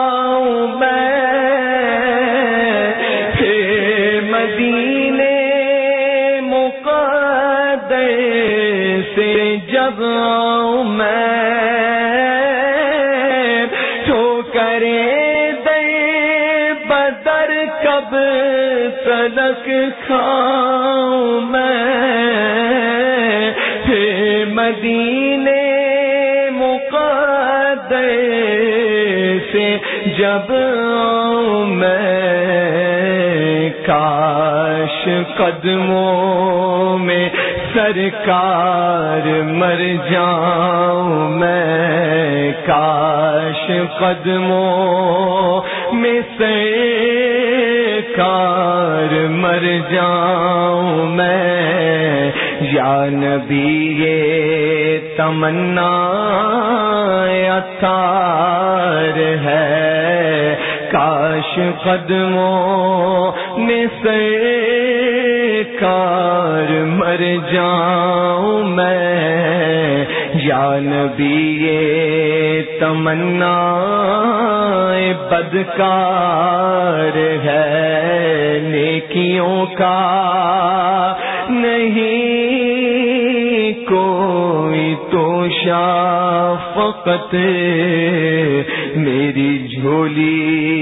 کھاؤں میں مدینے مقدر سے جب میں کاش قدموں میں سرکار مر جاؤں میں کاش قدموں میں سرکار مر جاؤں میں۔ یا نبی، یہ تمنا اتار ہے۔ کاش قدموں میں سے کار مر جاؤں میں۔ یا نبی، یہ تمنا بدکار ہے نیکیوں کا نہیں کوئی تو فقط میری جھولی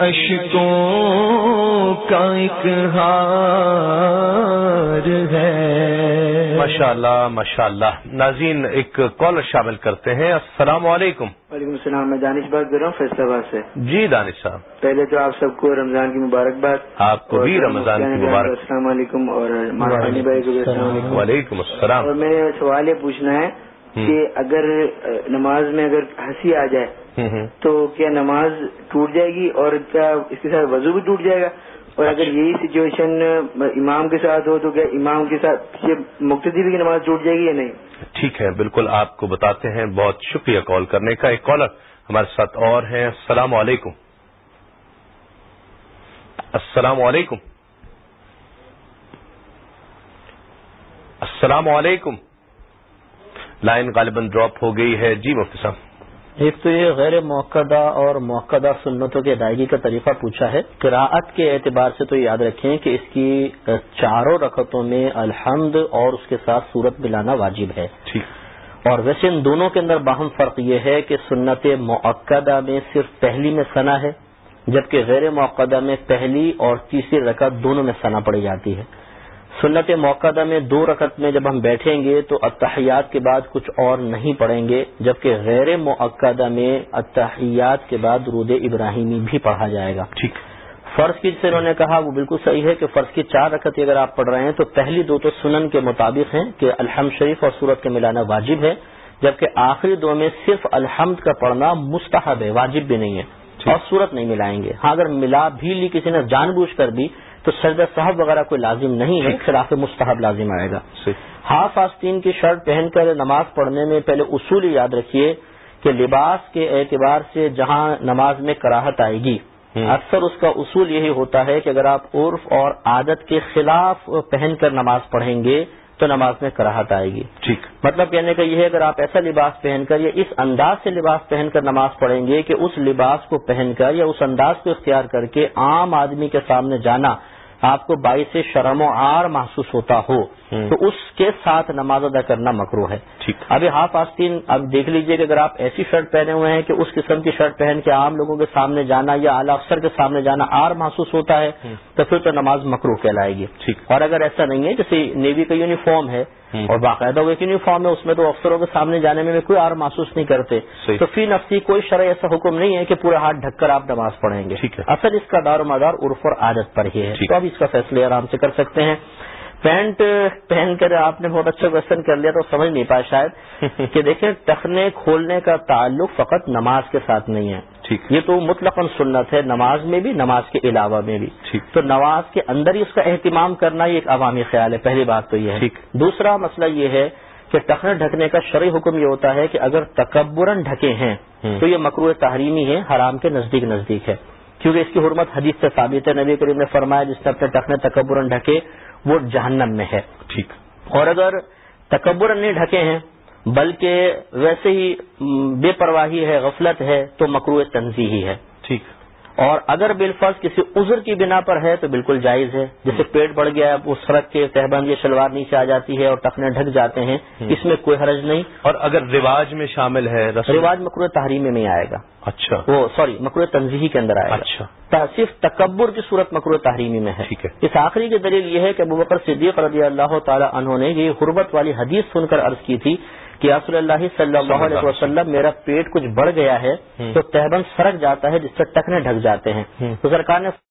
اشکوں کا ایک ہار ہے۔ ماشاء اللہ ماشاء اللہ ناظرین ایک کالر شامل کرتے ہیں۔ السلام علیکم۔ وعلیکم السلام میں دانش بات کر رہا ہوں فیصلہ آباد سے۔ جی دانش صاحب۔ پہلے تو آپ سب کو رمضان کی مبارکباد۔ آپ کو بھی رمضان کی مبارک۔ السلام علیکم اور مہربانی بھائی کو بھی السلام علیکم۔ وعلیکم السلام۔ اور میں سوال یہ پوچھنا ہے کہ اگر نماز میں اگر ہنسی آ جائے تو کیا نماز ٹوٹ جائے گی اور کیا اس کے ساتھ وضو بھی ٹوٹ جائے گا؟ اور اگر یہی سچویشن امام کے ساتھ ہو تو کیا امام کے ساتھ یہ مقتدی کی نماز ٹوٹ جائے گی یا نہیں؟ ٹھیک ہے بالکل آپ کو بتاتے ہیں۔ بہت شکریہ کال کرنے کا۔ ایک کالر ہمارے ساتھ اور ہیں۔ السلام علیکم۔ السلام علیکم۔ السلام علیکم۔ لائن غالباً ڈراپ ہو گئی ہے۔ جی مفتی صاحب۔ ایک تو یہ غیر موقع اور موقع سنتوں کی ادائیگی کا طریقہ پوچھا ہے۔ قراءت کے اعتبار سے تو یاد رکھیں کہ اس کی چاروں رکعتوں میں الحمد اور اس کے ساتھ صورت ملانا واجب ہے۔ اور ویسے ان دونوں کے اندر باہم فرق یہ ہے کہ سنت موقع میں صرف پہلی میں ثنا ہے جبکہ غیر موقع میں پہلی اور تیسری رکعت دونوں میں ثنا پڑی جاتی ہے۔ سنت موقع میں دو رکعت میں جب ہم بیٹھیں گے تو اتحیات کے بعد کچھ اور نہیں پڑھیں گے جبکہ غیر موقع میں اتحیات کے بعد رود ابراہیمی بھی پڑھا جائے گا۔ ٹھیک۔ فرض کی جسے انہوں نے کہا وہ بالکل صحیح ہے کہ فرض کی چار رکعت اگر آپ پڑھ رہے ہیں تو پہلی دو تو سنن کے مطابق ہیں کہ الحمد شریف اور سورت کے ملانا واجب ہے جبکہ آخری دو میں صرف الحمد کا پڑھنا مستحب ہے واجب بھی نہیں ہے۔ اور صورت نہیں ملائیں گے۔ ہاں اگر ملا بھی لی کسی نے جان بوجھ کر بھی تو سرد صاحب وغیرہ کوئی لازم نہیں ہے خلاف مستحب لازم آئے گا۔ ہاف آستین کی شرٹ پہن کر نماز پڑھنے میں پہلے اصول یاد رکھیے کہ لباس کے اعتبار سے جہاں نماز میں کراہت آئے گی۔ اکثر اس کا اصول یہی ہوتا ہے کہ اگر آپ عرف اور عادت کے خلاف پہن کر نماز پڑھیں گے تو نماز میں کراہت آئے گی۔ ٹھیک۔ مطلب کہنے کا یہ ہے اگر آپ ایسا لباس پہن کر یا اس انداز سے لباس پہن کر نماز پڑھیں گے کہ اس لباس کو پہن کر یا اس انداز کو اختیار کر کے عام آدمی کے سامنے جانا آپ کو باعث شرم و آر محسوس ہوتا ہو۔ تو اس کے ساتھ نماز ادا کرنا مکرو ہے۔ ابھی ہاف آستین اب دیکھ لیجیے کہ اگر آپ ایسی شرٹ پہنے ہوئے ہیں کہ اس قسم کی شرٹ پہن کے عام لوگوں کے سامنے جانا یا اعلی افسر کے سامنے جانا آر محسوس ہوتا ہے تو پھر تو نماز مکرو کہلائے گی۔ اور اگر ایسا نہیں ہے جیسے نیوی کا یونیفارم ہے اور باقاعدہ وہ ایک یونیفارم ہے اس میں تو افسروں کے سامنے جانے میں کوئی آر محسوس نہیں کرتے۔ تو فی نفسی کوئی شرح ایسا حکم نہیں ہے کہ پورا ہاتھ ڈھک کر آپ نماز پڑھیں گے۔ اصل اس کا دار و مدار عرف اور عادت پر ہی ہے۔ تو اب اس کا فیصلے آرام سے کر سکتے ہیں۔ پینٹ پہن کر آپ نے بہت اچھا کوشچن کر لیا تو سمجھ نہیں پایا شاید کہ دیکھیں ٹخنے کھولنے کا تعلق فقط نماز کے ساتھ نہیں ہے۔ یہ تو مطلق سنت ہے نماز میں بھی نماز کے علاوہ میں بھی۔ تو نماز کے اندر ہی اس کا اہتمام کرنا یہ ایک عوامی خیال ہے پہلی بات تو یہ ہے۔ دوسرا مسئلہ یہ ہے کہ ٹخنے ڈھکنے کا شرعی حکم یہ ہوتا ہے کہ اگر تکبرن ڈھکے ہیں تو یہ مکرو تحریمی ہے حرام کے نزدیک نزدیک ہے۔ کیونکہ اس کی حرمت حدیث سے ثابت ہے نبی کریم نے فرمایا جس نے اپنے ٹخنے تکبرن ڈھکے وہ جہنم میں ہے۔ ٹھیک۔ اور اگر تکبر نہیں ڈھکے ہیں بلکہ ویسے ہی بے پرواہی ہے غفلت ہے تو مکرو تنظیحی ہے۔ ٹھیک۔ اور اگر بالفرض کسی عذر کی بنا پر ہے تو بالکل جائز ہے۔ جیسے پیٹ بڑھ گیا ہے اس سڑک کے تہبند یا شلوار نیچے آ جاتی ہے اور ٹخنے ڈھک جاتے ہیں اس میں کوئی حرج نہیں۔ اور اگر رواج میں شامل ہے رواج مکرو تحریم میں نہیں آئے گا۔ اچھا۔ وہ سوری مکرو تنظیحی کے اندر آئے گا۔ اچھا۔ صرف تکبر کی صورت مکرو تحریمی میں ہے۔ اس آخری کی دلیل یہ ہے کہ ابوبکر صدیق رضی اللہ تعالیٰ انہوں نے یہ حربت والی حدیث سن کر عرض کی تھی کہ رسول اللہ صلی اللہ علیہ وسلم میرا پیٹ کچھ بڑھ گیا ہے تو تہبند سرک جاتا ہے جس سے ٹکنے ڈھک جاتے ہیں۔ تو سرکار نے